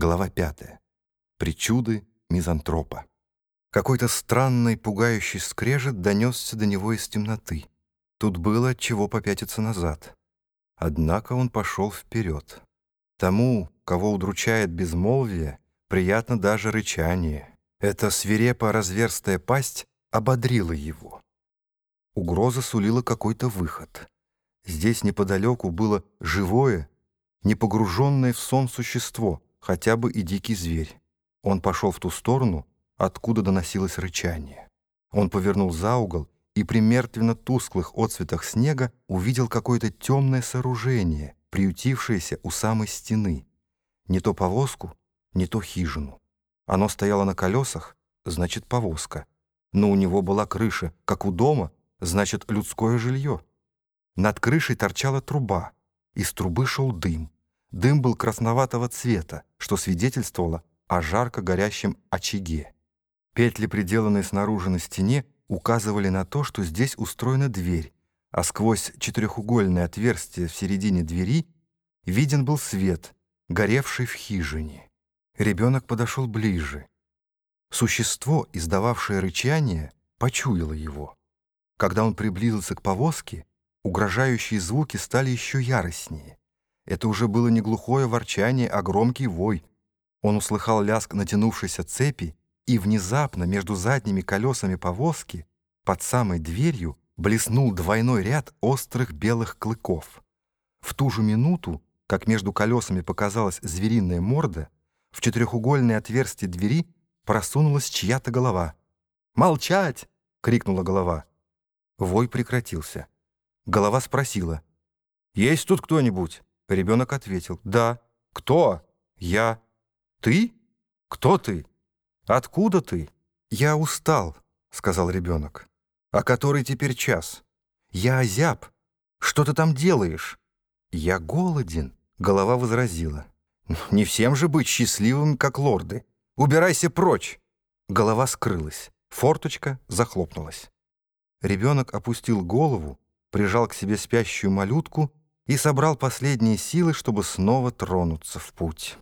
Глава 5. Причуды мизантропа. Какой-то странный, пугающий скрежет донесся до него из темноты. Тут было чего попятиться назад. Однако он пошел вперед. Тому, кого удручает безмолвие, приятно даже рычание. Эта свирепо разверстая пасть ободрила его. Угроза сулила какой-то выход. Здесь неподалеку было живое, непогруженное в сон существо — хотя бы и дикий зверь. Он пошел в ту сторону, откуда доносилось рычание. Он повернул за угол и при мертвенно-тусклых отцветах снега увидел какое-то темное сооружение, приютившееся у самой стены. Не то повозку, не то хижину. Оно стояло на колесах, значит, повозка. Но у него была крыша, как у дома, значит, людское жилье. Над крышей торчала труба, из трубы шел дым. Дым был красноватого цвета, что свидетельствовало о жарко горящем очаге. Петли, приделанные снаружи на стене, указывали на то, что здесь устроена дверь, а сквозь четырехугольное отверстие в середине двери виден был свет, горевший в хижине. Ребенок подошел ближе. Существо, издававшее рычание, почуяло его. Когда он приблизился к повозке, угрожающие звуки стали еще яростнее. Это уже было не глухое ворчание, а громкий вой. Он услыхал лязг натянувшейся цепи, и внезапно между задними колесами повозки под самой дверью блеснул двойной ряд острых белых клыков. В ту же минуту, как между колесами показалась звериная морда, в четырехугольное отверстие двери просунулась чья-то голова. «Молчать!» — крикнула голова. Вой прекратился. Голова спросила. «Есть тут кто-нибудь?» Ребенок ответил. «Да». «Кто?» «Я». «Ты? Кто ты? Откуда ты?» «Я устал», — сказал ребенок. «А который теперь час?» «Я озяб. Что ты там делаешь?» «Я голоден», — голова возразила. «Не всем же быть счастливым, как лорды. Убирайся прочь!» Голова скрылась. Форточка захлопнулась. Ребенок опустил голову, прижал к себе спящую малютку и собрал последние силы, чтобы снова тронуться в путь.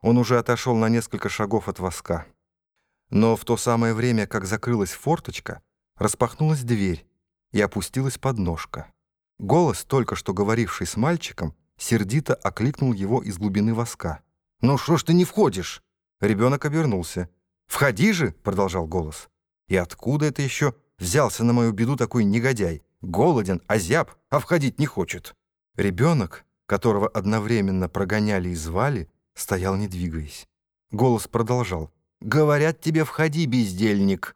Он уже отошел на несколько шагов от воска. Но в то самое время, как закрылась форточка, распахнулась дверь и опустилась подножка. Голос, только что говоривший с мальчиком, сердито окликнул его из глубины воска. «Ну что ж ты не входишь?» Ребенок обернулся. «Входи же!» — продолжал голос. «И откуда это еще взялся на мою беду такой негодяй? Голоден, озяб, а входить не хочет». Ребенок, которого одновременно прогоняли и звали, стоял не двигаясь. Голос продолжал. «Говорят тебе, входи, бездельник!»